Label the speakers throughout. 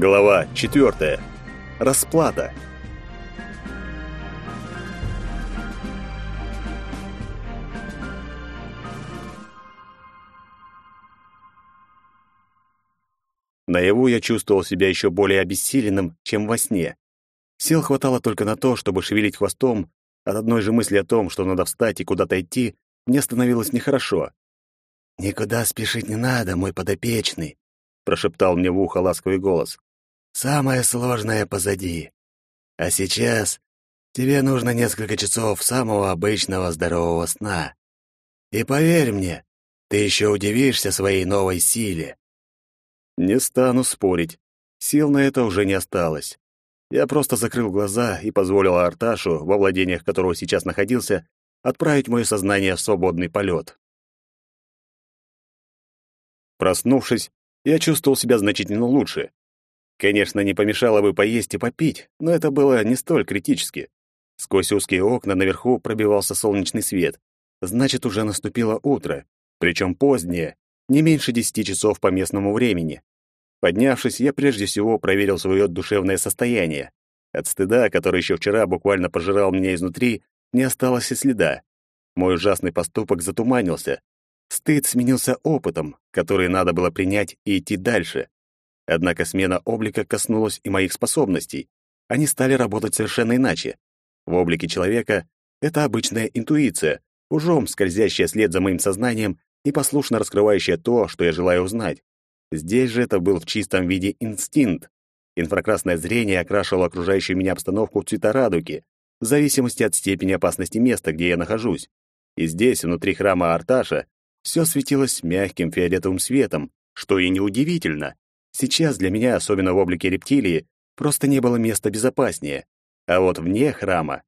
Speaker 1: Глава 4. Расплата. Наяву я чувствовал себя еще более обессиленным, чем во сне. Сил хватало только на то, чтобы шевелить хвостом. От одной же мысли о том, что надо встать и куда-то идти, мне становилось нехорошо.
Speaker 2: «Никуда спешить не надо, мой подопечный», —
Speaker 1: прошептал мне в ухо ласковый голос.
Speaker 2: «Самое сложное позади. А сейчас тебе нужно несколько часов самого обычного здорового сна. И поверь мне, ты еще удивишься своей новой силе».
Speaker 1: Не стану спорить. Сил на это уже не осталось. Я просто закрыл глаза и позволил Арташу, во владениях которого сейчас находился, отправить мое сознание в свободный полет. Проснувшись, я чувствовал себя значительно лучше. Конечно, не помешало бы поесть и попить, но это было не столь критически. Сквозь узкие окна наверху пробивался солнечный свет. Значит, уже наступило утро, причем позднее, не меньше десяти часов по местному времени. Поднявшись, я прежде всего проверил свое душевное состояние. От стыда, который еще вчера буквально пожирал меня изнутри, не осталось и следа. Мой ужасный поступок затуманился. Стыд сменился опытом, который надо было принять и идти дальше. Однако смена облика коснулась и моих способностей. Они стали работать совершенно иначе. В облике человека это обычная интуиция, ужом скользящая след за моим сознанием и послушно раскрывающая то, что я желаю узнать. Здесь же это был в чистом виде инстинкт. Инфракрасное зрение окрашивало окружающую меня обстановку в цвета радуги, в зависимости от степени опасности места, где я нахожусь. И здесь, внутри храма Арташа, все светилось мягким фиолетовым светом, что и неудивительно. Сейчас для меня, особенно в облике рептилии, просто не было места безопаснее. А вот вне храма...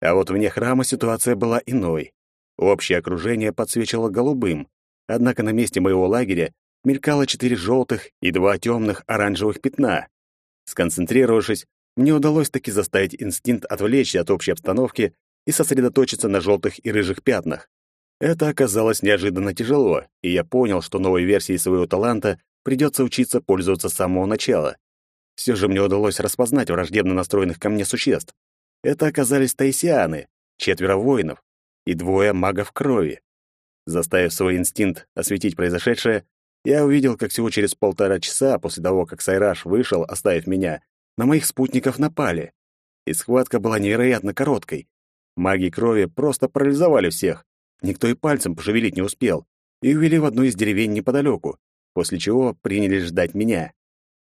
Speaker 1: А вот вне храма ситуация была иной. Общее окружение подсвечивало голубым, однако на месте моего лагеря мелькало четыре желтых и два темных оранжевых пятна. Сконцентрировавшись, мне удалось таки заставить инстинкт отвлечься от общей обстановки и сосредоточиться на желтых и рыжих пятнах. Это оказалось неожиданно тяжело, и я понял, что новой версии своего таланта придется учиться пользоваться с самого начала. Все же мне удалось распознать враждебно настроенных ко мне существ. Это оказались таисианы, четверо воинов и двое магов крови. Заставив свой инстинкт осветить произошедшее, я увидел, как всего через полтора часа после того, как Сайраш вышел, оставив меня, на моих спутников напали. И схватка была невероятно короткой. Маги крови просто парализовали всех, Никто и пальцем пошевелить не успел, и увели в одну из деревень неподалеку, после чего принялись ждать меня.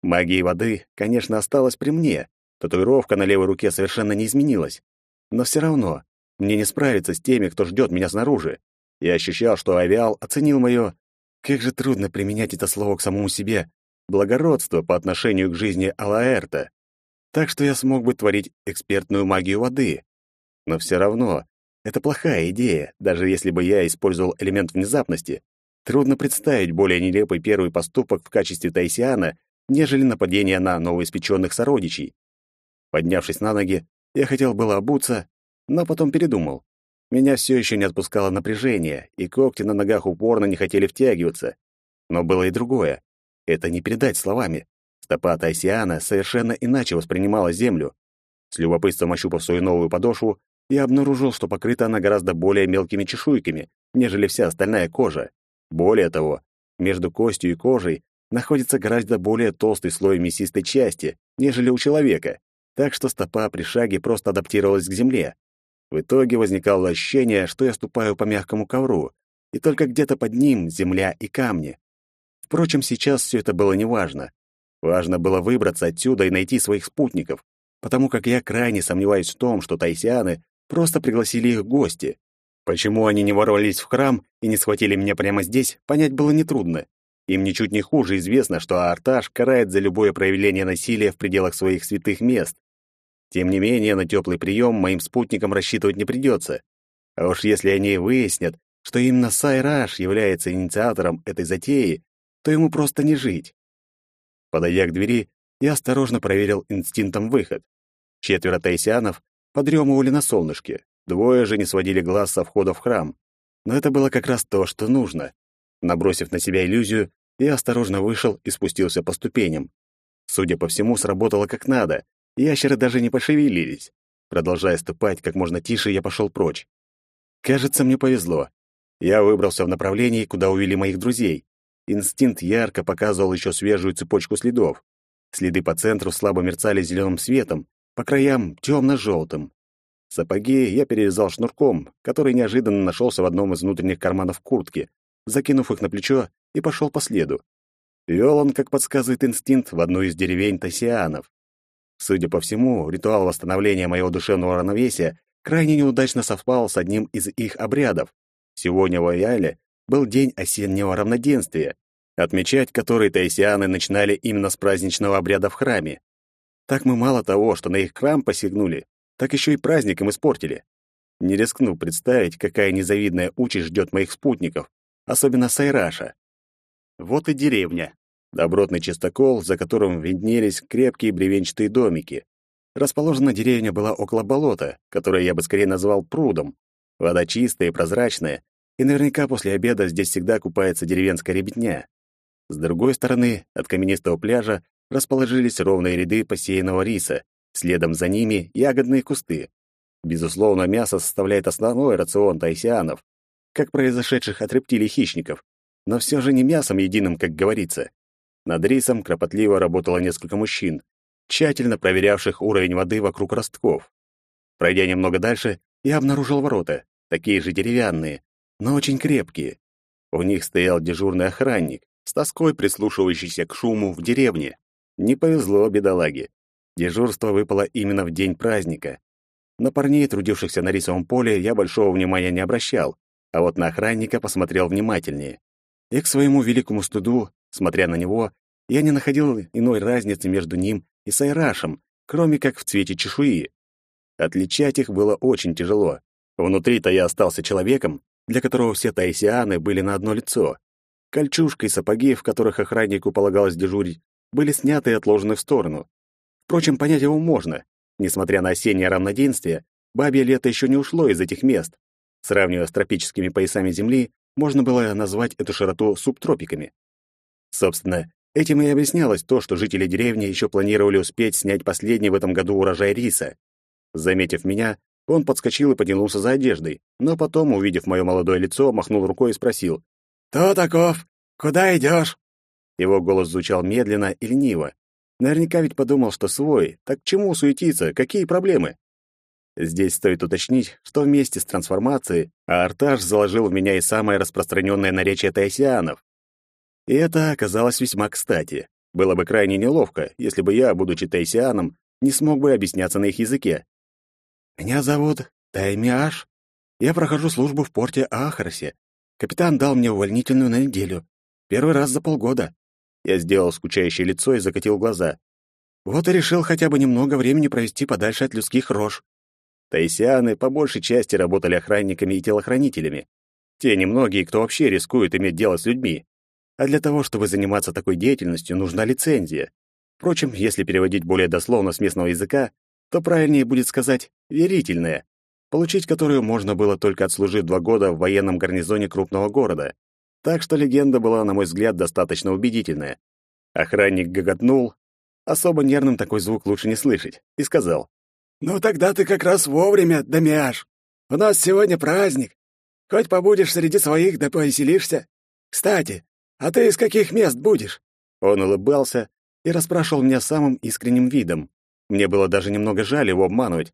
Speaker 1: Магия воды, конечно, осталась при мне, татуировка на левой руке совершенно не изменилась. Но все равно, мне не справиться с теми, кто ждет меня снаружи. Я ощущал, что Авиал оценил мое... Как же трудно применять это слово к самому себе. Благородство по отношению к жизни Алаэрта. Так что я смог бы творить экспертную магию воды. Но все равно это плохая идея, даже если бы я использовал элемент внезапности. Трудно представить более нелепый первый поступок в качестве Тайсиана, нежели нападение на новоиспеченных сородичей. Поднявшись на ноги, я хотел было обуться, но потом передумал. Меня все еще не отпускало напряжение, и когти на ногах упорно не хотели втягиваться. Но было и другое. Это не передать словами. Стопа Тайсиана совершенно иначе воспринимала землю. С любопытством ощупав свою новую подошву, я обнаружил, что покрыта она гораздо более мелкими чешуйками, нежели вся остальная кожа. Более того, между костью и кожей находится гораздо более толстый слой мясистой части, нежели у человека, так что стопа при шаге просто адаптировалась к земле. В итоге возникало ощущение, что я ступаю по мягкому ковру, и только где-то под ним земля и камни. Впрочем, сейчас все это было неважно. Важно было выбраться отсюда и найти своих спутников, потому как я крайне сомневаюсь в том, что тайсианы Просто пригласили их гости. Почему они не ворвались в храм и не схватили меня прямо здесь, понять было нетрудно. Им ничуть не хуже известно, что Арташ карает за любое проявление насилия в пределах своих святых мест. Тем не менее, на теплый прием моим спутникам рассчитывать не придется. А уж если они выяснят, что именно Сайраш является инициатором этой затеи, то ему просто не жить. Подойдя к двери, я осторожно проверил инстинктом выход. Четверо тайсианов подремывали на солнышке. Двое же не сводили глаз со входа в храм. Но это было как раз то, что нужно. Набросив на себя иллюзию, я осторожно вышел и спустился по ступеням. Судя по всему, сработало как надо. Ящеры даже не пошевелились. Продолжая ступать как можно тише, я пошел прочь. Кажется, мне повезло. Я выбрался в направлении, куда увели моих друзей. Инстинкт ярко показывал еще свежую цепочку следов. Следы по центру слабо мерцали зеленым светом, по краям — темно-желтым. Сапоги я перевязал шнурком, который неожиданно нашелся в одном из внутренних карманов куртки, закинув их на плечо и пошел по следу. Вел он, как подсказывает инстинкт, в одну из деревень Тасианов. Судя по всему, ритуал восстановления моего душевного равновесия крайне неудачно совпал с одним из их обрядов. Сегодня в Айале был день осеннего равноденствия, отмечать который таисианы начинали именно с праздничного обряда в храме. Так мы мало того, что на их храм посягнули, так еще и праздником испортили. Не рискну представить, какая незавидная участь ждет моих спутников, особенно Сайраша. Вот и деревня. Добротный чистокол, за которым виднелись крепкие бревенчатые домики. Расположена деревня была около болота, которое я бы скорее назвал прудом. Вода чистая и прозрачная, и наверняка после обеда здесь всегда купается деревенская ребятня. С другой стороны, от каменистого пляжа расположились ровные ряды посеянного риса, следом за ними ягодные кусты. Безусловно, мясо составляет основной рацион тайсианов, как произошедших от рептилий-хищников, но все же не мясом единым, как говорится. Над рисом кропотливо работало несколько мужчин, тщательно проверявших уровень воды вокруг ростков. Пройдя немного дальше, я обнаружил ворота, такие же деревянные, но очень крепкие. В них стоял дежурный охранник, с тоской прислушивающийся к шуму в деревне. Не повезло бедолаге. Дежурство выпало именно в день праздника. На парней, трудившихся на рисовом поле, я большого внимания не обращал, а вот на охранника посмотрел внимательнее. И к своему великому стыду, смотря на него, я не находил иной разницы между ним и Сайрашем, кроме как в цвете чешуи. Отличать их было очень тяжело. Внутри-то я остался человеком, для которого все таисианы были на одно лицо. Кольчужка и сапоги, в которых охраннику полагалось дежурить, были сняты и отложены в сторону. Впрочем, понять его можно. Несмотря на осеннее равноденствие, бабье лето еще не ушло из этих мест. Сравнивая с тропическими поясами Земли, можно было назвать эту широту субтропиками. Собственно, этим и объяснялось то, что жители деревни еще планировали успеть снять последний в этом году урожай риса. Заметив меня, он подскочил и потянулся за одеждой, но потом, увидев мое молодое лицо, махнул рукой и спросил. «Кто таков? Куда идешь?» Его голос звучал медленно и лениво. Наверняка ведь подумал, что свой. Так чему суетиться? Какие проблемы? Здесь стоит уточнить, что вместе с трансформацией Арташ заложил в меня и самое распространенное наречие таисианов. И это оказалось весьма кстати. Было бы крайне неловко, если бы я, будучи таисианом, не смог бы объясняться на их языке. «Меня зовут Таймиаш. Я прохожу службу в порте Ахарсе. Капитан дал мне увольнительную на неделю. Первый раз за полгода». Я сделал скучающее лицо и закатил глаза. Вот и решил хотя бы немного времени провести подальше от людских рож. Таисианы по большей части работали охранниками и телохранителями. Те немногие, кто вообще рискует иметь дело с людьми. А для того, чтобы заниматься такой деятельностью, нужна лицензия. Впрочем, если переводить более дословно с местного языка, то правильнее будет сказать «верительная», получить которую можно было только отслужив два года в военном гарнизоне крупного города. Так что легенда была, на мой взгляд, достаточно убедительная. Охранник гоготнул, особо нервным такой звук лучше не слышать, и сказал, «Ну тогда ты как раз вовремя, Дамиаш. У нас сегодня праздник. Хоть побудешь среди своих, да повеселишься. Кстати, а ты из каких мест будешь?» Он улыбался и расспрашивал меня самым искренним видом. Мне было даже немного жаль его обманывать.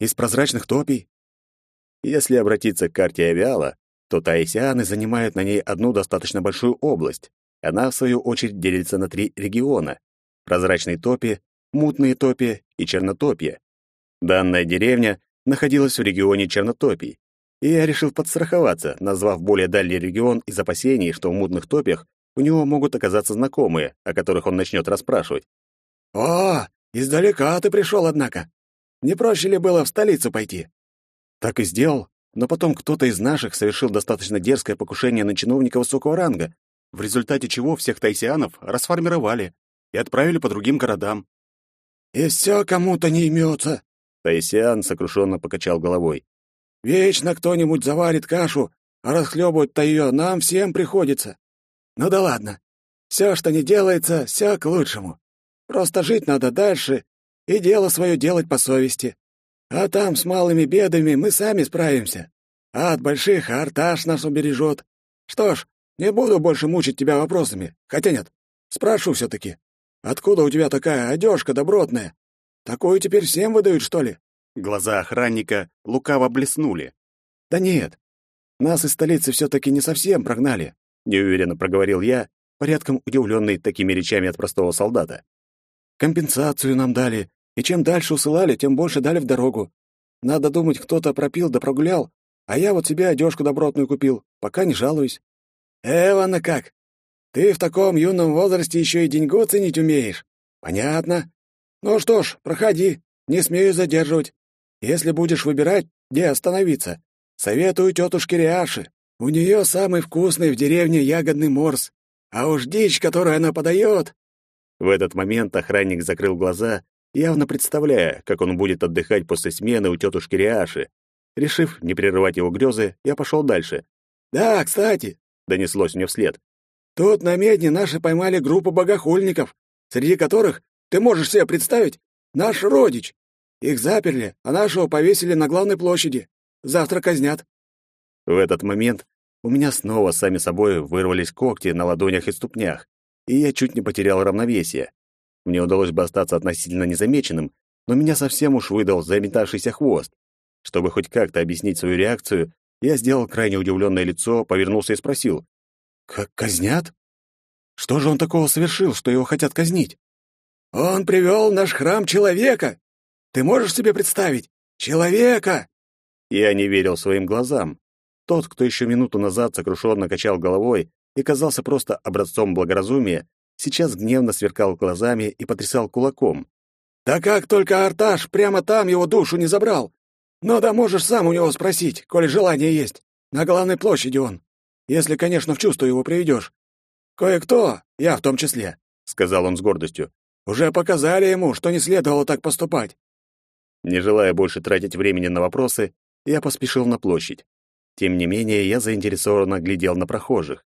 Speaker 1: «Из прозрачных топий?» Если обратиться к карте Авиала, то таисианы занимают на ней одну достаточно большую область. Она, в свою очередь, делится на три региона — прозрачные топи, мутные топи и чернотопья. Данная деревня находилась в регионе Чернотопий, и я решил подстраховаться, назвав более дальний регион из опасений, что в мутных топях у него могут оказаться знакомые, о которых он начнет расспрашивать. «О, издалека ты пришел, однако. Не проще ли было в столицу пойти?» Так и сделал, но потом кто-то из наших совершил достаточно дерзкое покушение на чиновника высокого ранга, в результате чего всех тайсианов расформировали и отправили по другим городам. «И все кому-то не имется», Таисиан сокрушенно покачал головой. «Вечно кто-нибудь заварит кашу, а расхлебывать-то ее нам всем приходится. Ну да ладно. Все, что не делается, все к лучшему.
Speaker 3: Просто жить надо дальше и дело свое делать по совести. А там с малыми бедами мы сами справимся. А от больших Арташ нас убережет. Что ж, не буду больше мучить тебя вопросами. Хотя нет, спрошу все-таки. Откуда у тебя такая одежка добротная? Такую теперь всем выдают, что ли?»
Speaker 1: Глаза охранника лукаво блеснули.
Speaker 3: «Да нет, нас из столицы все-таки не совсем прогнали», — неуверенно проговорил я, порядком удивленный такими речами от простого солдата. «Компенсацию нам дали, и чем дальше усылали, тем больше дали в дорогу. Надо думать, кто-то пропил да прогулял, а я вот себе одежку добротную купил, пока не жалуюсь». «Эвана как! Ты в таком юном возрасте еще и деньгу ценить умеешь? Понятно. Ну что ж, проходи, не смею задерживать. Если будешь выбирать, где остановиться, советую тетушке Риаши. У нее самый вкусный в деревне ягодный морс. А уж дичь, которую она подает...»
Speaker 1: В этот момент охранник закрыл глаза, явно представляя, как он будет отдыхать после смены у тетушки Риаши. Решив не прерывать его грезы, я пошел дальше.
Speaker 3: «Да, кстати», — донеслось мне вслед, «тут на медне наши поймали группу богохульников, среди которых ты можешь себе представить? Наш родич. Их заперли, а нашего повесили на главной площади. Завтра казнят».
Speaker 1: В этот момент у меня снова сами собой вырвались когти на ладонях и ступнях, и я чуть не потерял равновесие. Мне удалось бы остаться относительно незамеченным, но меня совсем уж выдал заметавшийся хвост. Чтобы хоть как-то объяснить свою реакцию, я сделал крайне удивленное лицо, повернулся и спросил.
Speaker 3: «Как казнят? Что же он такого совершил, что его хотят казнить?» Он привел в наш храм человека. Ты можешь себе представить? Человека!»
Speaker 1: Я не верил своим глазам. Тот, кто еще минуту назад сокрушенно качал головой и казался просто образцом благоразумия, сейчас гневно сверкал глазами и потрясал кулаком.
Speaker 3: «Да как только Арташ прямо там его душу не забрал! Ну да можешь сам у него спросить, коли желание есть. На главной площади он. Если, конечно, в чувство его приведешь. Кое-кто, я в том числе, — сказал он с гордостью, уже показали ему, что не следовало так поступать.
Speaker 1: Не желая больше тратить времени на вопросы, я поспешил на площадь. Тем не менее, я заинтересованно глядел на прохожих.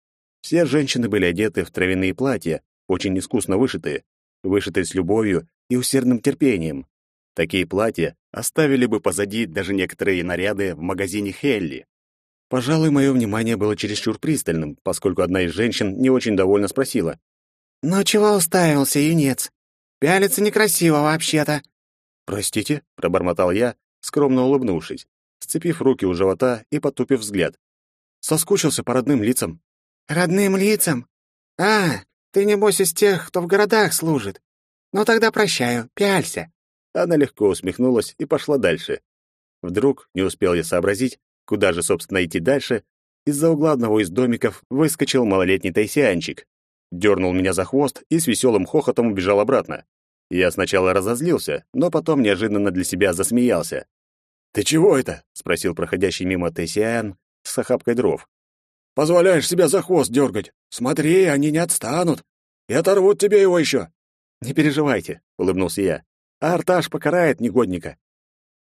Speaker 1: Все женщины были одеты в травяные платья, очень искусно вышитые, вышитые с любовью и усердным терпением. Такие платья оставили бы позади даже некоторые наряды в магазине Хелли. Пожалуй, мое внимание было чересчур пристальным, поскольку одна из женщин не очень довольно спросила.
Speaker 4: «Ну чего уставился, юнец? Пялиться некрасиво вообще-то».
Speaker 1: «Простите», — пробормотал я, скромно улыбнувшись, сцепив руки у живота и потупив взгляд. Соскучился по родным лицам.
Speaker 4: «Родным лицам? А, ты, небось, из тех, кто в городах служит. Ну тогда прощаю, пялься».
Speaker 1: Она легко усмехнулась и пошла дальше. Вдруг, не успел я сообразить, куда же, собственно, идти дальше, из-за угла одного из домиков выскочил малолетний тайсианчик дернул меня за хвост и с веселым хохотом убежал обратно. Я сначала разозлился, но потом неожиданно для себя засмеялся.
Speaker 3: «Ты чего это?»
Speaker 1: — спросил проходящий мимо Тессиан с охапкой дров.
Speaker 3: «Позволяешь себя за хвост дергать? Смотри, они не отстанут и оторвут тебе его еще!»
Speaker 1: «Не переживайте», — улыбнулся я. «А Арташ покарает негодника».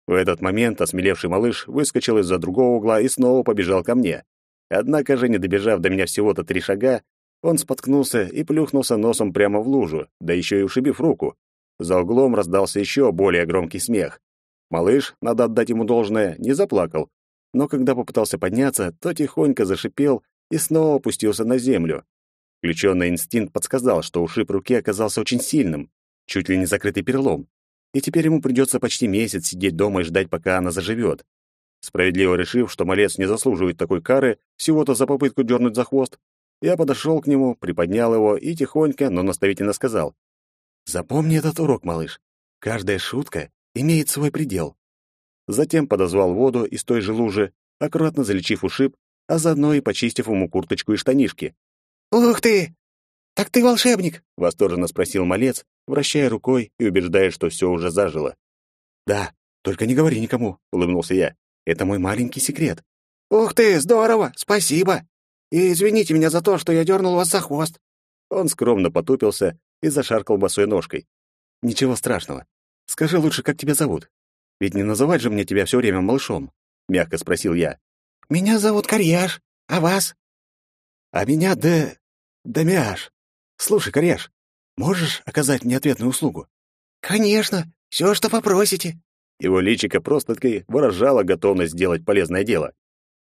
Speaker 1: В этот момент осмелевший малыш выскочил из-за другого угла и снова побежал ко мне. Однако же, не добежав до меня всего-то три шага, он споткнулся и плюхнулся носом прямо в лужу, да еще и ушибив руку. За углом раздался еще более громкий смех. Малыш, надо отдать ему должное, не заплакал, но когда попытался подняться, то тихонько зашипел и снова опустился на землю. Включенный инстинкт подсказал, что ушиб руки оказался очень сильным, чуть ли не закрытый перелом, и теперь ему придется почти месяц сидеть дома и ждать, пока она заживет. Справедливо решив, что малец не заслуживает такой кары всего-то за попытку дернуть за хвост, я подошел к нему, приподнял его и тихонько, но наставительно сказал. «Запомни этот урок, малыш. Каждая шутка имеет свой предел». Затем подозвал воду из той же лужи, аккуратно залечив ушиб, а заодно и почистив ему курточку и штанишки.
Speaker 4: «Ух ты! Так ты волшебник!»
Speaker 1: — восторженно спросил малец, вращая рукой и убеждая, что все уже зажило. «Да, только не говори никому», — улыбнулся я. «Это мой маленький секрет».
Speaker 4: «Ух ты, здорово! Спасибо!» И извините меня за то, что я дернул вас за хвост».
Speaker 1: Он скромно потупился и зашаркал босой ножкой. «Ничего страшного. Скажи лучше, как тебя зовут? Ведь не называть же мне тебя все время малышом», — мягко спросил я.
Speaker 4: «Меня зовут Карьяш. А вас?»
Speaker 3: «А меня Д... Дамиаш. Слушай, Карьяш, Можешь оказать мне ответную услугу?»
Speaker 4: «Конечно, все, что попросите».
Speaker 1: Его личико просто-таки выражало готовность сделать полезное дело.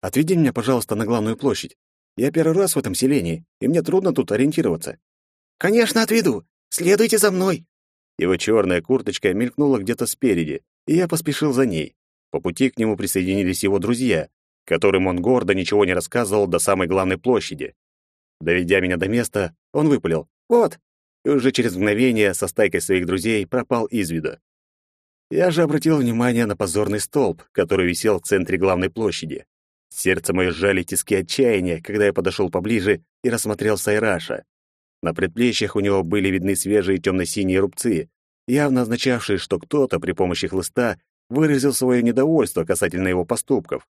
Speaker 3: «Отведи меня, пожалуйста, на главную площадь. Я первый раз в этом селении, и мне трудно тут ориентироваться».
Speaker 4: «Конечно, отведу. Следуйте за мной».
Speaker 1: Его черная курточка мелькнула где-то спереди, и я поспешил за ней. По пути к нему присоединились его друзья, которым он гордо ничего не рассказывал до самой главной площади. Доведя меня до места, он выпалил «Вот!» и уже через мгновение со стайкой своих друзей пропал из вида. Я же обратил внимание на позорный столб, который висел в центре главной площади. Сердце мое сжали тиски отчаяния, когда я подошел поближе и рассмотрел Сайраша. На предплечьях у него были видны свежие темно-синие рубцы, явно означавшие, что кто-то при помощи хлыста выразил свое недовольство касательно его поступков.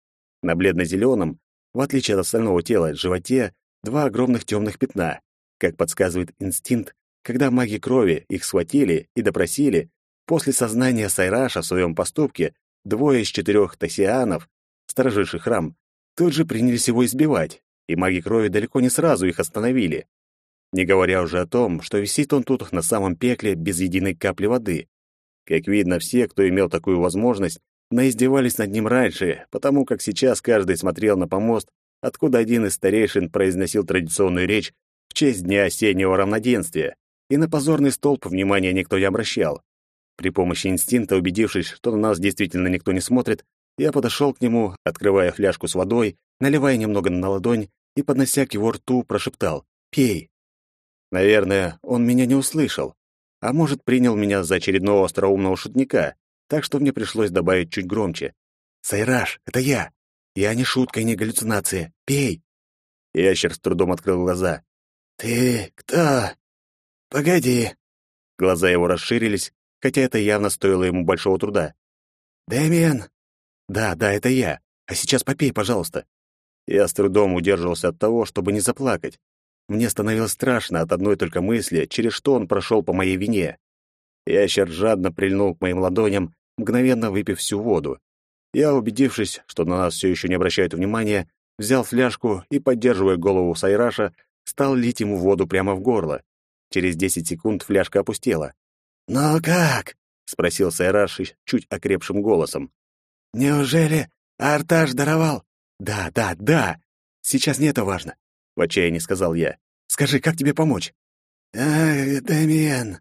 Speaker 1: На бледно-зеленом, в отличие от остального тела, животе два огромных темных пятна. Как подсказывает инстинкт, когда маги крови их схватили и допросили, после сознания Сайраша в своем поступке двое из четырех тасианов, стороживших храм, тут же принялись его избивать, и маги крови далеко не сразу их остановили. Не говоря уже о том, что висит он тут на самом пекле без единой капли воды. Как видно, все, кто имел такую возможность, наиздевались над ним раньше, потому как сейчас каждый смотрел на помост, откуда один из старейшин произносил традиционную речь в честь Дня осеннего равноденствия, и на позорный столб внимания никто не обращал. При помощи инстинкта, убедившись, что на нас действительно никто не смотрит, я подошел к нему, открывая фляжку с водой, наливая немного на ладонь и, поднося к его рту, прошептал «Пей». Наверное, он меня не услышал, а может, принял меня за очередного остроумного шутника, так что мне пришлось добавить чуть громче. «Сайраж, это я! Я не шутка и не галлюцинация. Пей!» Ящер с трудом открыл глаза.
Speaker 2: «Ты кто? Погоди!»
Speaker 1: Глаза его расширились, хотя это явно стоило ему большого труда.
Speaker 2: «Дэмиан!»
Speaker 3: «Да, да, это я. А сейчас попей, пожалуйста».
Speaker 1: Я с трудом удерживался от того, чтобы не заплакать. Мне становилось страшно от одной только мысли, через что он прошел по моей вине. Ящер жадно прильнул к моим ладоням, мгновенно выпив всю воду. Я, убедившись, что на нас все еще не обращают внимания, взял фляжку и, поддерживая голову Сайраша, стал лить ему воду прямо в горло. Через десять секунд фляжка опустела.
Speaker 2: «Ну как?»
Speaker 1: — спросил Сайраш чуть окрепшим голосом.
Speaker 2: «Неужели Арташ даровал?»
Speaker 3: «Да, да, да! Сейчас не это важно. — в отчаянии сказал я. «Скажи, как тебе помочь?»
Speaker 2: «Ах, Дамиен,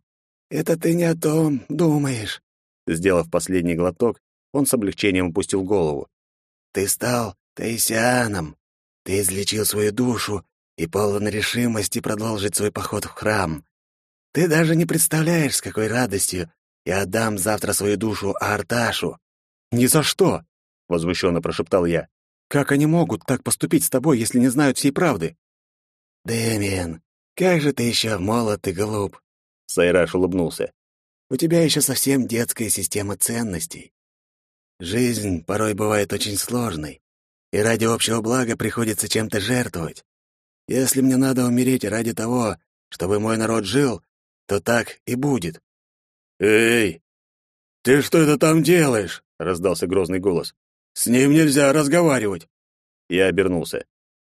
Speaker 2: это ты не о том думаешь».
Speaker 1: Сделав последний глоток, он с облегчением опустил голову.
Speaker 2: «Ты стал Таисианом. Ты излечил свою душу и полон решимости продолжить свой поход в храм. Ты даже не представляешь, с какой радостью я отдам завтра свою душу Арташу».
Speaker 3: «Ни за что!» — возмущенно прошептал я. «Как они могут так поступить с тобой, если не знают всей правды?»
Speaker 2: «Дэмиен, как же ты еще молод и глуп!»
Speaker 1: Сайраш улыбнулся.
Speaker 2: «У тебя еще совсем детская система ценностей. Жизнь порой бывает очень сложной, и ради общего блага приходится чем-то жертвовать. Если мне надо умереть ради того, чтобы мой народ жил, то так и будет».
Speaker 1: «Эй, ты что это там делаешь?» — раздался грозный голос. «С ним нельзя разговаривать!» Я обернулся.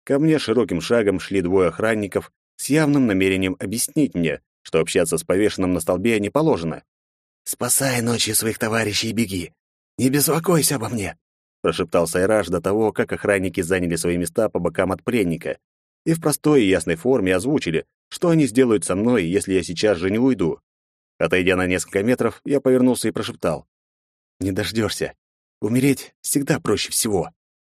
Speaker 1: Ко мне широким шагом шли двое охранников с явным намерением объяснить мне, что общаться с повешенным на столбе не положено.
Speaker 2: «Спасай ночью своих товарищей и беги. Не беспокойся обо мне», —
Speaker 1: прошептал Сайраж до того, как охранники заняли свои места по бокам от пленника и в простой и ясной форме озвучили, что они сделают со мной, если я сейчас же не уйду. Отойдя на несколько метров, я повернулся и прошептал. «Не дождешься. Умереть всегда проще всего».